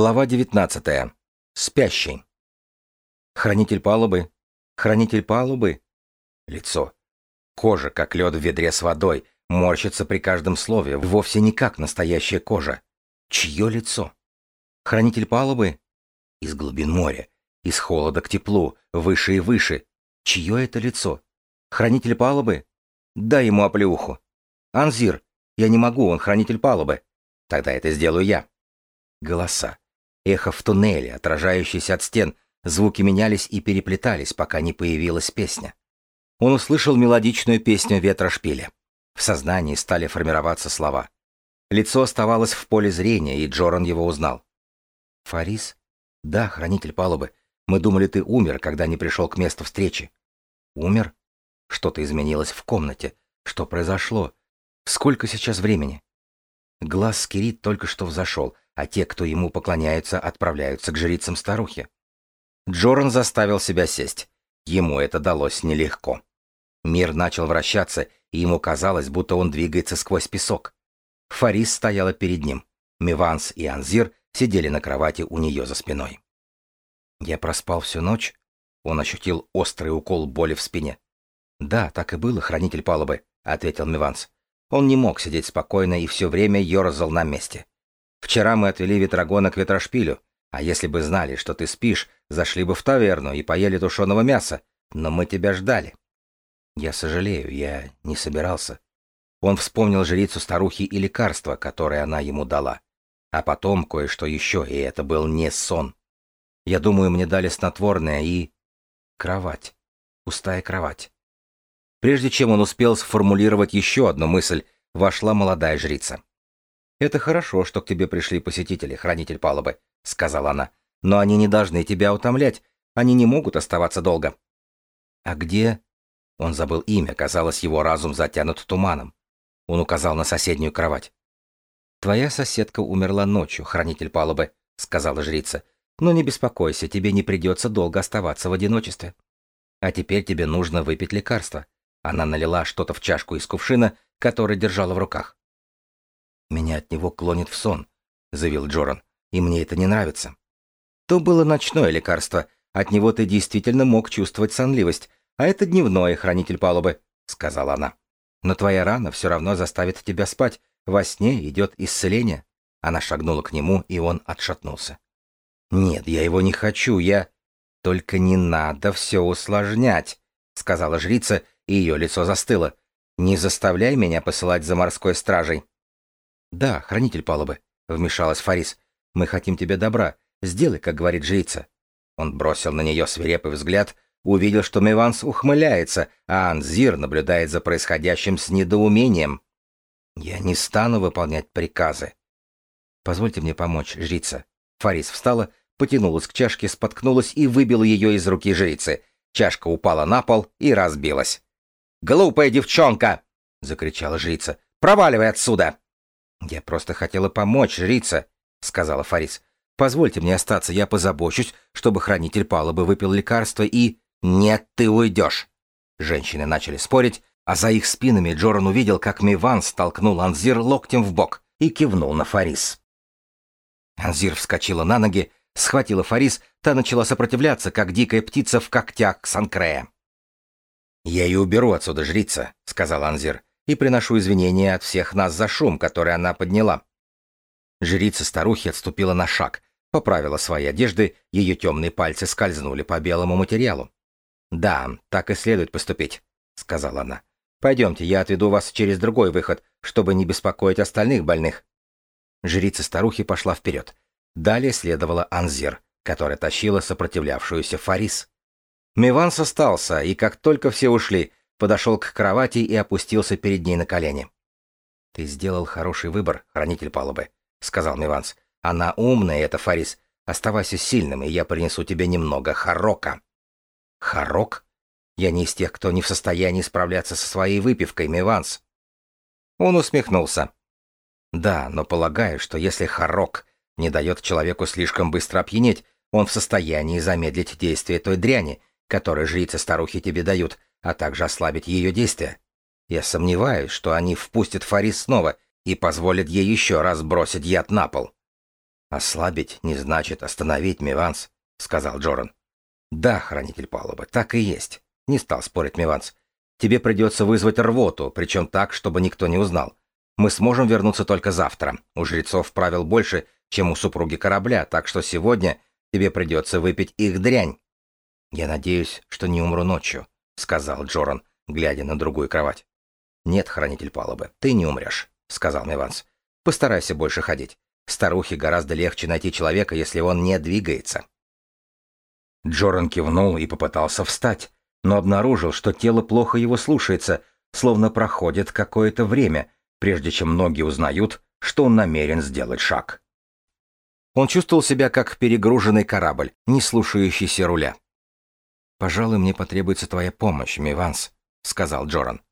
Глава 19. Спящий. Хранитель палубы. Хранитель палубы. Лицо. Кожа, как лед в ведре с водой, морщится при каждом слове, вовсе не как настоящая кожа. Чье лицо? Хранитель палубы? Из глубин моря, из холода к теплу, выше и выше. Чье это лицо? Хранитель палубы? Дай ему оплеуху. Анзир, я не могу, он хранитель палубы. Тогда это сделаю я. Голоса. Эхо в туннеле, отражающееся от стен, звуки менялись и переплетались, пока не появилась песня. Он услышал мелодичную песню ветра шпиля. В сознании стали формироваться слова. Лицо оставалось в поле зрения, и Джоран его узнал. «Фарис?» «Да, хранитель палубы. Мы думали, ты умер, когда не пришел к месту встречи». «Умер?» Что-то изменилось в комнате. Что произошло? Сколько сейчас времени? Глаз Скирит только что взошел, а те, кто ему поклоняются, отправляются к жрицам старухи. Джоран заставил себя сесть. Ему это далось нелегко. Мир начал вращаться, и ему казалось, будто он двигается сквозь песок. Фарис стояла перед ним. Миванс и Анзир сидели на кровати у нее за спиной. «Я проспал всю ночь?» Он ощутил острый укол боли в спине. «Да, так и было, хранитель палубы», — ответил Миванс. Он не мог сидеть спокойно и все время ерзал на месте. Вчера мы отвели ветрогона к ветрошпилю, а если бы знали, что ты спишь, зашли бы в таверну и поели тушеного мяса, но мы тебя ждали. Я сожалею, я не собирался. Он вспомнил жрицу старухи и лекарство, которое она ему дала. А потом кое-что еще, и это был не сон. Я думаю, мне дали снотворное и... Кровать. Пустая кровать. Прежде чем он успел сформулировать еще одну мысль, вошла молодая жрица. «Это хорошо, что к тебе пришли посетители, хранитель палубы», — сказала она. «Но они не должны тебя утомлять. Они не могут оставаться долго». «А где?» Он забыл имя, казалось, его разум затянут туманом. Он указал на соседнюю кровать. «Твоя соседка умерла ночью, хранитель палубы», — сказала жрица. «Но не беспокойся, тебе не придется долго оставаться в одиночестве. А теперь тебе нужно выпить лекарство». Она налила что-то в чашку из кувшина, который держала в руках. «Меня от него клонит в сон», — заявил Джоран, — «и мне это не нравится». То было ночное лекарство, от него ты действительно мог чувствовать сонливость, а это дневное, хранитель палубы», — сказала она. «Но твоя рана все равно заставит тебя спать, во сне идет исцеление». Она шагнула к нему, и он отшатнулся. «Нет, я его не хочу, я...» «Только не надо все усложнять», — сказала жрица, ее лицо застыло. «Не заставляй меня посылать за морской стражей». «Да, хранитель палубы», — вмешалась Фарис. «Мы хотим тебе добра. Сделай, как говорит жрица». Он бросил на нее свирепый взгляд, увидел, что Миванс ухмыляется, а Анзир наблюдает за происходящим с недоумением. «Я не стану выполнять приказы». «Позвольте мне помочь, жрица». Фарис встала, потянулась к чашке, споткнулась и выбила ее из руки жрицы. Чашка упала на пол и разбилась. «Глупая девчонка!» — закричала жрица. «Проваливай отсюда!» «Я просто хотела помочь, жрица», — сказала Фарис. «Позвольте мне остаться, я позабочусь, чтобы хранитель палубы выпил лекарство и...» «Нет, ты уйдешь!» Женщины начали спорить, а за их спинами Джоран увидел, как Миван столкнул Анзир локтем в бок и кивнул на Фарис. Анзир вскочила на ноги, схватила Фарис, та начала сопротивляться, как дикая птица в когтях Санкрея. «Я ее уберу отсюда, жрица», — сказал Анзир и приношу извинения от всех нас за шум, который она подняла. Жрица старухи отступила на шаг, поправила свои одежды, ее темные пальцы скользнули по белому материалу. «Да, так и следует поступить», — сказала она. «Пойдемте, я отведу вас через другой выход, чтобы не беспокоить остальных больных». Жрица старухи пошла вперед. Далее следовала Анзир, которая тащила сопротивлявшуюся Фарис. Миванс остался, и как только все ушли, подошел к кровати и опустился перед ней на колени. «Ты сделал хороший выбор, хранитель палубы», — сказал Миванс. «Она умная, это Фарис. Оставайся сильным, и я принесу тебе немного харока». «Харок? Я не из тех, кто не в состоянии справляться со своей выпивкой, Миванс». Он усмехнулся. «Да, но полагаю, что если харок не дает человеку слишком быстро опьянеть, он в состоянии замедлить действие той дряни, которую жрицы-старухи тебе дают, а также ослабить ее действия. Я сомневаюсь, что они впустят Фарис снова и позволят ей еще раз бросить яд на пол. Ослабить не значит остановить, Миванс, сказал Джоран. Да, хранитель палубы, так и есть, не стал спорить Миванс. Тебе придется вызвать рвоту, причем так, чтобы никто не узнал. Мы сможем вернуться только завтра. У жрецов правил больше, чем у супруги корабля, так что сегодня тебе придется выпить их дрянь. Я надеюсь, что не умру ночью, сказал Джоран, глядя на другую кровать. Нет, хранитель палубы, ты не умрешь, сказал Миванс. Постарайся больше ходить. Старухе гораздо легче найти человека, если он не двигается. Джоран кивнул и попытался встать, но обнаружил, что тело плохо его слушается, словно проходит какое-то время, прежде чем ноги узнают, что он намерен сделать шаг. Он чувствовал себя как перегруженный корабль, не слушающийся руля. «Пожалуй, мне потребуется твоя помощь, Миванс», — сказал Джоран.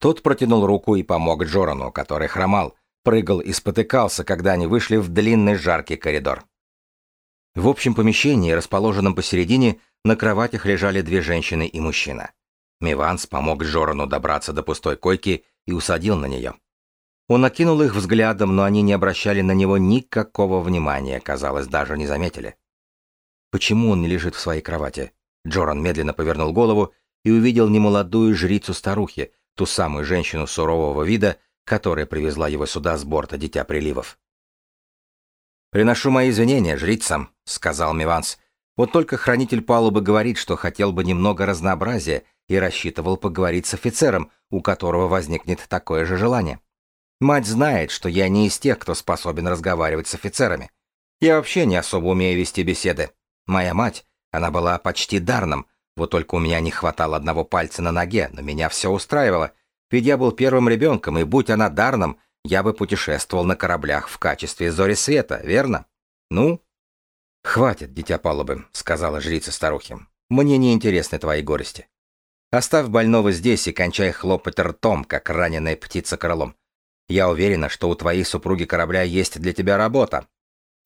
Тот протянул руку и помог Джорану, который хромал, прыгал и спотыкался, когда они вышли в длинный жаркий коридор. В общем помещении, расположенном посередине, на кроватях лежали две женщины и мужчина. Миванс помог Джорану добраться до пустой койки и усадил на нее. Он окинул их взглядом, но они не обращали на него никакого внимания, казалось, даже не заметили. Почему он не лежит в своей кровати? Джоран медленно повернул голову и увидел немолодую жрицу старухи, ту самую женщину сурового вида, которая привезла его сюда с борта Дитя Приливов. «Приношу мои извинения жрицам», — сказал Миванс. «Вот только хранитель палубы говорит, что хотел бы немного разнообразия и рассчитывал поговорить с офицером, у которого возникнет такое же желание. Мать знает, что я не из тех, кто способен разговаривать с офицерами. Я вообще не особо умею вести беседы. Моя мать, она была почти дарном, вот только у меня не хватало одного пальца на ноге, но меня все устраивало, ведь я был первым ребенком, и будь она дарном, я бы путешествовал на кораблях в качестве зори света, верно? Ну? Хватит, дитя палубы, сказала жрица старухи. Мне не интересны твои горести. Оставь больного здесь и кончай хлопать ртом, как раненая птица крылом. Я уверена, что у твоей супруги корабля есть для тебя работа.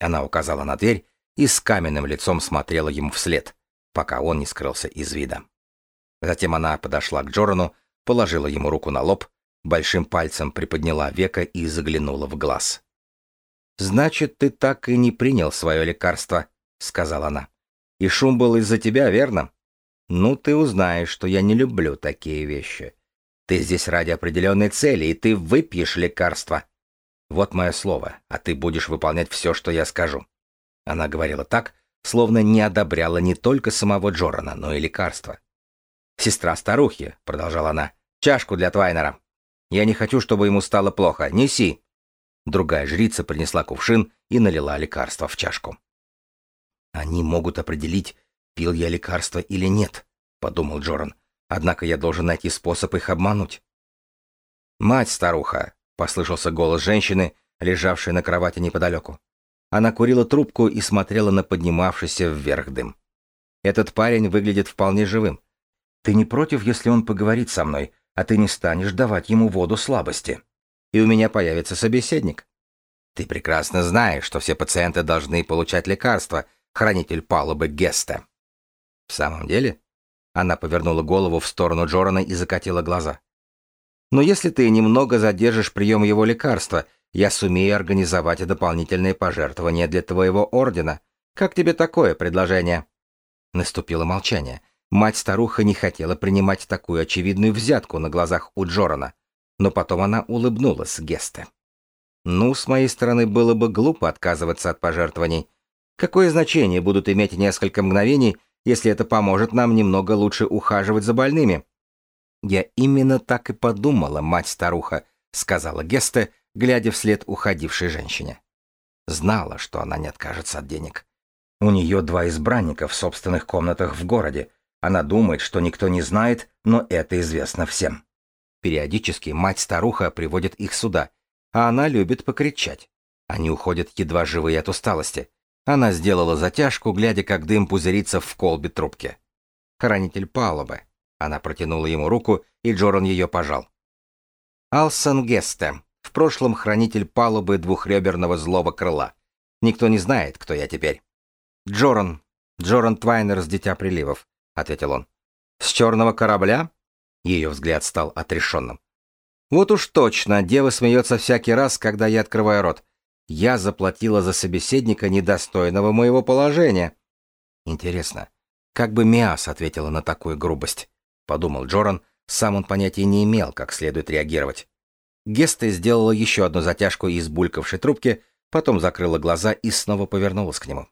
Она указала на дверь и с каменным лицом смотрела ему вслед, пока он не скрылся из вида. Затем она подошла к Джорану, положила ему руку на лоб, большим пальцем приподняла века и заглянула в глаз. «Значит, ты так и не принял свое лекарство», — сказала она. «И шум был из-за тебя, верно? Ну, ты узнаешь, что я не люблю такие вещи. Ты здесь ради определенной цели, и ты выпьешь лекарство. Вот мое слово, а ты будешь выполнять все, что я скажу». Она говорила так, словно не одобряла не только самого Джорана, но и лекарства. «Сестра старухи», — продолжала она, — «чашку для Твайнера. Я не хочу, чтобы ему стало плохо. Неси». Другая жрица принесла кувшин и налила лекарство в чашку. «Они могут определить, пил я лекарство или нет», — подумал Джоран. «Однако я должен найти способ их обмануть». «Мать, старуха!» — послышался голос женщины, лежавшей на кровати неподалеку. Она курила трубку и смотрела на поднимавшийся вверх дым. «Этот парень выглядит вполне живым. Ты не против, если он поговорит со мной, а ты не станешь давать ему воду слабости? И у меня появится собеседник. Ты прекрасно знаешь, что все пациенты должны получать лекарства, хранитель палубы Геста. В самом деле? Она повернула голову в сторону Джорана и закатила глаза. Но если ты немного задержишь прием его лекарства, я сумею организовать дополнительные пожертвования для твоего ордена. Как тебе такое предложение? Наступило молчание. Мать-старуха не хотела принимать такую очевидную взятку на глазах у Джорана, но потом она улыбнулась Гесте. «Ну, с моей стороны, было бы глупо отказываться от пожертвований. Какое значение будут иметь несколько мгновений, если это поможет нам немного лучше ухаживать за больными?» «Я именно так и подумала, мать-старуха», — сказала Гесте, глядя вслед уходившей женщине. Знала, что она не откажется от денег. У нее два избранника в собственных комнатах в городе, она думает, что никто не знает, но это известно всем. Периодически мать-старуха приводит их сюда, а она любит покричать. Они уходят едва живые от усталости. Она сделала затяжку, глядя, как дым пузырится в колбе трубки. Хранитель палубы. Она протянула ему руку, и Джоран ее пожал. Алсон Гесте. В прошлом хранитель палубы двухреберного злого крыла. Никто не знает, кто я теперь. Джоран. Джоран Твайнер с Дитя Приливов. — ответил он. «С черного корабля?» Ее взгляд стал отрешенным. «Вот уж точно, дева смеется всякий раз, когда я открываю рот. Я заплатила за собеседника, недостойного моего положения. Интересно, как бы Миас ответила на такую грубость? Подумал Джоран, сам он понятия не имел, как следует реагировать. Геста сделала еще одну затяжку из булькавшей трубки, потом закрыла глаза и снова повернулась к нему.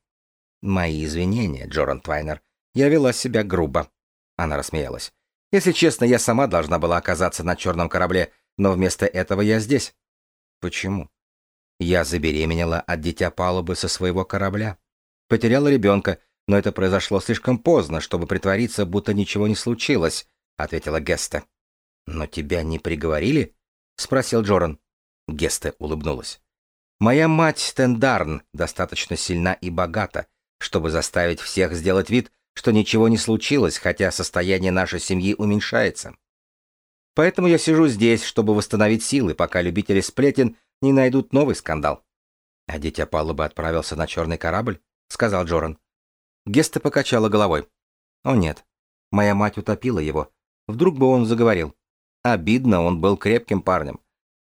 «Мои извинения, Джоран Твайнер. Я вела себя грубо». Она рассмеялась. «Если честно, я сама должна была оказаться на черном корабле, но вместо этого я здесь». «Почему?» Я забеременела от дитя палубы со своего корабля. Потеряла ребенка, но это произошло слишком поздно, чтобы притвориться, будто ничего не случилось, ответила Геста. Но тебя не приговорили? Спросил Джоран. Геста улыбнулась. Моя мать Тендарн достаточно сильна и богата, чтобы заставить всех сделать вид, что ничего не случилось, хотя состояние нашей семьи уменьшается. Поэтому я сижу здесь, чтобы восстановить силы, пока любители сплетен не найдут новый скандал. А дитя палубы отправился на черный корабль, сказал Джоран. Геста покачала головой. О нет, моя мать утопила его. Вдруг бы он заговорил. Обидно, он был крепким парнем.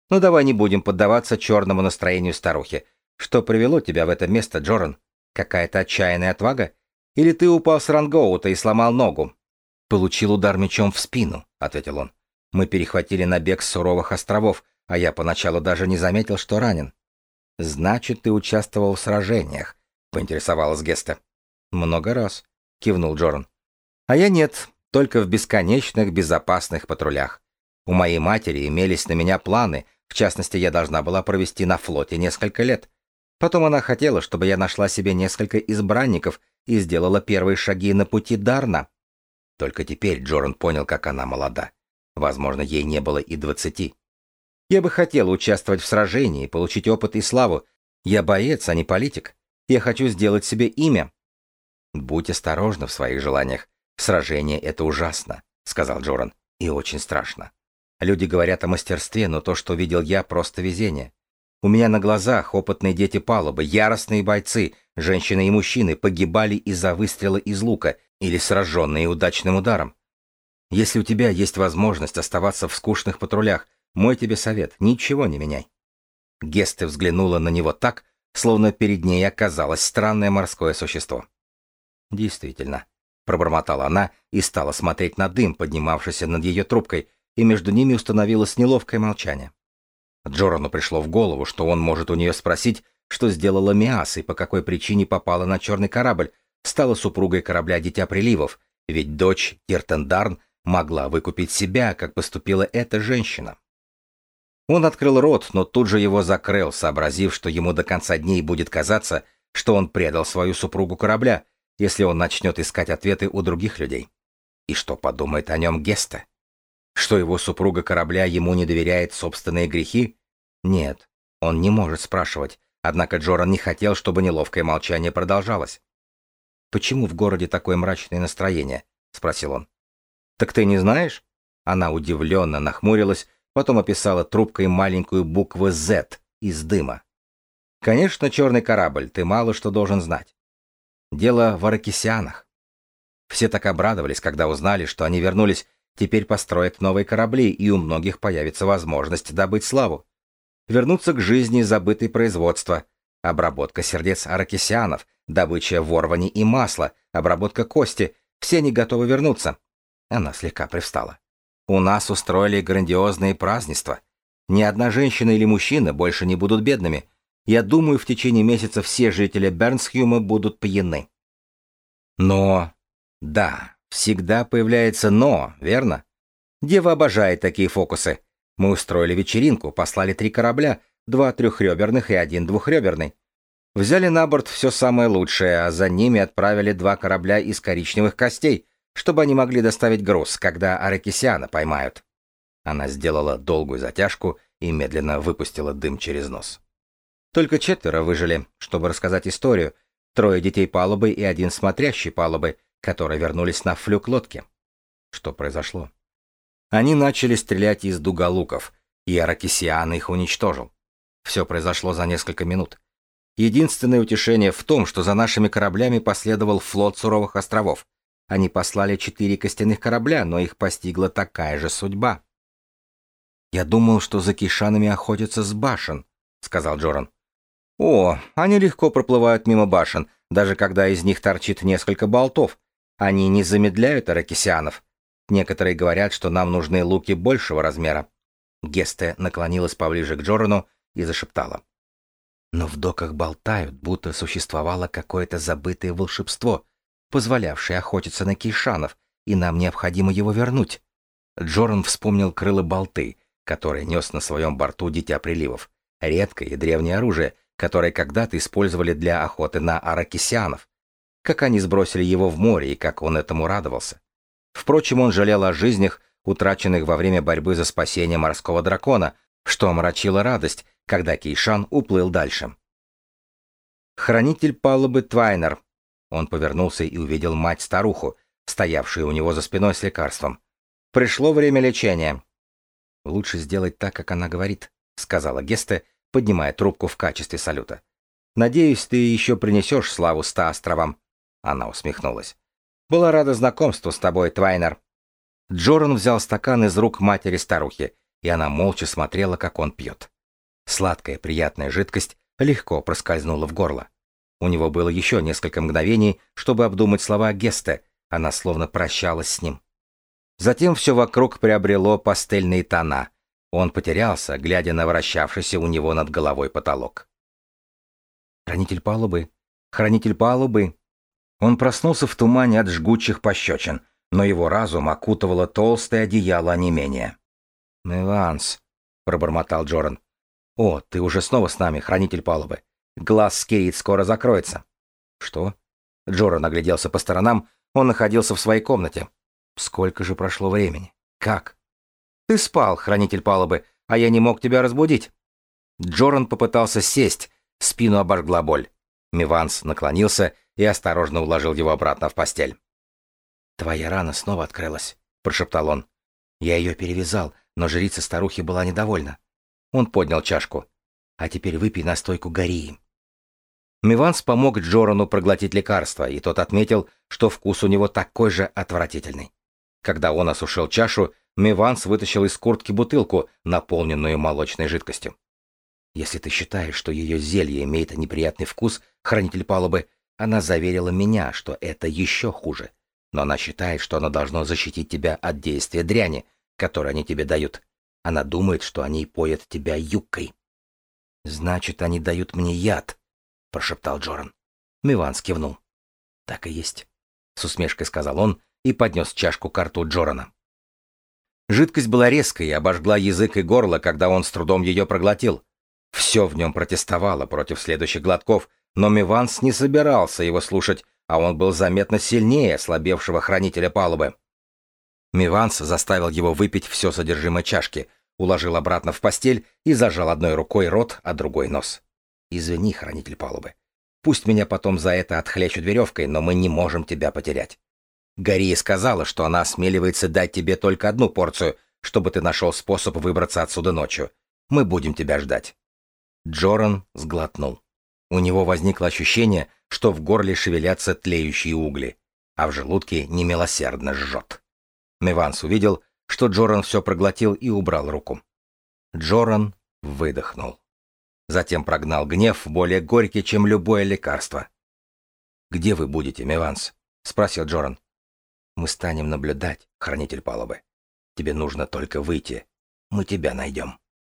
Ну давай не будем поддаваться черному настроению старухи. Что привело тебя в это место, Джоран? Какая-то отчаянная отвага? Или ты упал с рангоута и сломал ногу? Получил удар мечом в спину, ответил он. Мы перехватили набег с суровых островов, а я поначалу даже не заметил, что ранен. Значит, ты участвовал в сражениях, поинтересовалась Геста. Много раз, кивнул Джоран. А я нет, только в бесконечных безопасных патрулях. У моей матери имелись на меня планы, в частности, я должна была провести на флоте несколько лет. Потом она хотела, чтобы я нашла себе несколько избранников и сделала первые шаги на пути Дарна. Только теперь Джоран понял, как она молода. Возможно, ей не было и двадцати. Я бы хотел участвовать в сражении, получить опыт и славу. Я боец, а не политик. Я хочу сделать себе имя. Будь осторожна в своих желаниях. Сражение — это ужасно, — сказал Джоран, — и очень страшно. Люди говорят о мастерстве, но то, что видел я, просто везение. У меня на глазах опытные дети палубы, яростные бойцы, женщины и мужчины погибали из-за выстрела из лука или сраженные удачным ударом. Если у тебя есть возможность оставаться в скучных патрулях, мой тебе совет — ничего не меняй. Гесте взглянула на него так, словно перед ней оказалось странное морское существо. Действительно, пробормотала она и стала смотреть на дым, поднимавшийся над ее трубкой, и между ними установилось неловкое молчание. Джорану пришло в голову, что он может у нее спросить, что сделала Миас и по какой причине попала на черный корабль, стала супругой корабля Дитя Приливов, ведь дочь Киртендарн могла выкупить себя, как поступила эта женщина. Он открыл рот, но тут же его закрыл, сообразив, что ему до конца дней будет казаться, что он предал свою супругу корабля, если он начнет искать ответы у других людей. И что подумает о нем Геста? Что его супруга корабля ему не доверяет собственные грехи? Нет, он не может спрашивать, однако Джоран не хотел, чтобы неловкое молчание продолжалось. «Почему в городе такое мрачное настроение?» — спросил он. «Так ты не знаешь?» Она удивленно нахмурилась, потом описала трубкой маленькую букву «Z» из дыма. «Конечно, черный корабль, ты мало что должен знать. Дело в аракисианах. Все так обрадовались, когда узнали, что они вернулись, теперь построят новые корабли, и у многих появится возможность добыть славу. Вернуться к жизни забытой производства, обработка сердец аракисианов, добыча ворвани и масла, обработка кости, все они готовы вернуться. Она слегка привстала. У нас устроили грандиозные празднества. Ни одна женщина или мужчина больше не будут бедными. Я думаю, в течение месяца все жители Бернсхюма будут пьяны. Но... Да, всегда появляется «но», верно? Дева обожает такие фокусы. Мы устроили вечеринку, послали три корабля, два трехреберных и один двухреберный. Взяли на борт все самое лучшее, а за ними отправили два корабля из коричневых костей, чтобы они могли доставить груз, когда Аракисиана поймают. Она сделала долгую затяжку и медленно выпустила дым через нос. Только четверо выжили, чтобы рассказать историю. Трое детей палубы и один смотрящий палубы, которые вернулись на флюк лодки. Что произошло? Они начали стрелять из дуголуков, и Аракисиан их уничтожил. Все произошло за несколько минут. Единственное утешение в том, что за нашими кораблями последовал флот суровых островов, они послали четыре костяных корабля, но их постигла такая же судьба. «Я думал, что за кишанами охотятся с башен», — сказал Джоран. О, они легко проплывают мимо башен, даже когда из них торчит несколько болтов. Они не замедляют аракисианов. Некоторые говорят, что нам нужны луки большего размера. Гесте наклонилась поближе к Джорану и зашептала. Но в доках болтают, будто существовало какое-то забытое волшебство, позволявшее охотиться на кейшанов, и нам необходимо его вернуть. Джоран вспомнил крылы болты, которые нес на своем борту Дитя Приливов, редкое и древнее оружие, которое когда-то использовали для охоты на аракисианов. Как они сбросили его в море и как он этому радовался. Впрочем, он жалел о жизнях, утраченных во время борьбы за спасение морского дракона, что омрачило радость, когда Кейшан уплыл дальше. «Хранитель палубы Твайнер». Он повернулся и увидел мать-старуху, стоявшую у него за спиной с лекарством. «Пришло время лечения». «Лучше сделать так, как она говорит», — сказала Гесте, поднимая трубку в качестве салюта. «Надеюсь, ты еще принесешь славу ста островам». Она усмехнулась. «Была рада знакомству с тобой, Твайнер». Джоран взял стакан из рук матери-старухи, и она молча смотрела, как он пьет. Сладкая, приятная жидкость легко проскользнула в горло. У него было еще несколько мгновений, чтобы обдумать слова Гесте, она словно прощалась с ним. Затем все вокруг приобрело пастельные тона. Он потерялся, глядя на вращавшийся у него над головой потолок. «Хранитель палубы! Хранитель палубы!» Он проснулся в тумане от жгучих пощечин, но его разум окутывало толстое одеяло онемения. «Эванс», — пробормотал Джоран. «О, ты уже снова с нами, хранитель палубы. Глаз Скирит скоро закроется». «Что?» Джоран огляделся по сторонам, он находился в своей комнате. «Сколько же прошло времени? Как?» «Ты спал, хранитель палубы, а я не мог тебя разбудить». Джоран попытался сесть, спину обожгла боль. Миванс наклонился и осторожно уложил его обратно в постель. «Твоя рана снова открылась», — прошептал он. «Я ее перевязал, но жрица старухи была недовольна. Он поднял чашку. «А теперь выпей настойку гории». Миванс помог Джорану проглотить лекарство, и тот отметил, что вкус у него такой же отвратительный. Когда он осушил чашу, Миванс вытащил из куртки бутылку, наполненную молочной жидкостью. «Если ты считаешь, что ее зелье имеет неприятный вкус, хранитель палубы, она заверила меня, что это еще хуже. Но она считает, что оно должно защитить тебя от действия дряни, которую они тебе дают. Она думает, что они поят тебя юбкой. «Значит, они дают мне яд», — прошептал Джоран. Миван кивнул. «Так и есть», — с усмешкой сказал он и поднес чашку к рту Джорана. Жидкость была резкой и обожгла язык и горло, когда он с трудом ее проглотил. Все в нем протестовало против следующих глотков, но Миванс не собирался его слушать, а он был заметно сильнее ослабевшего хранителя палубы. Миванс заставил его выпить все содержимое чашки, уложил обратно в постель и зажал одной рукой рот, а другой нос. «Извини, хранитель палубы. Пусть меня потом за это отхлещут веревкой, но мы не можем тебя потерять. Гария сказала, что она осмеливается дать тебе только одну порцию, чтобы ты нашел способ выбраться отсюда ночью. Мы будем тебя ждать». Джоран сглотнул. У него возникло ощущение, что в горле шевелятся тлеющие угли, а в желудке немилосердно жжет. Миванс увидел, что Джоран все проглотил и убрал руку. Джоран выдохнул. Затем прогнал гнев, более горький, чем любое лекарство. «Где вы будете, Миванс?» — спросил Джоран. «Мы станем наблюдать, хранитель палубы. Тебе нужно только выйти. Мы тебя найдем».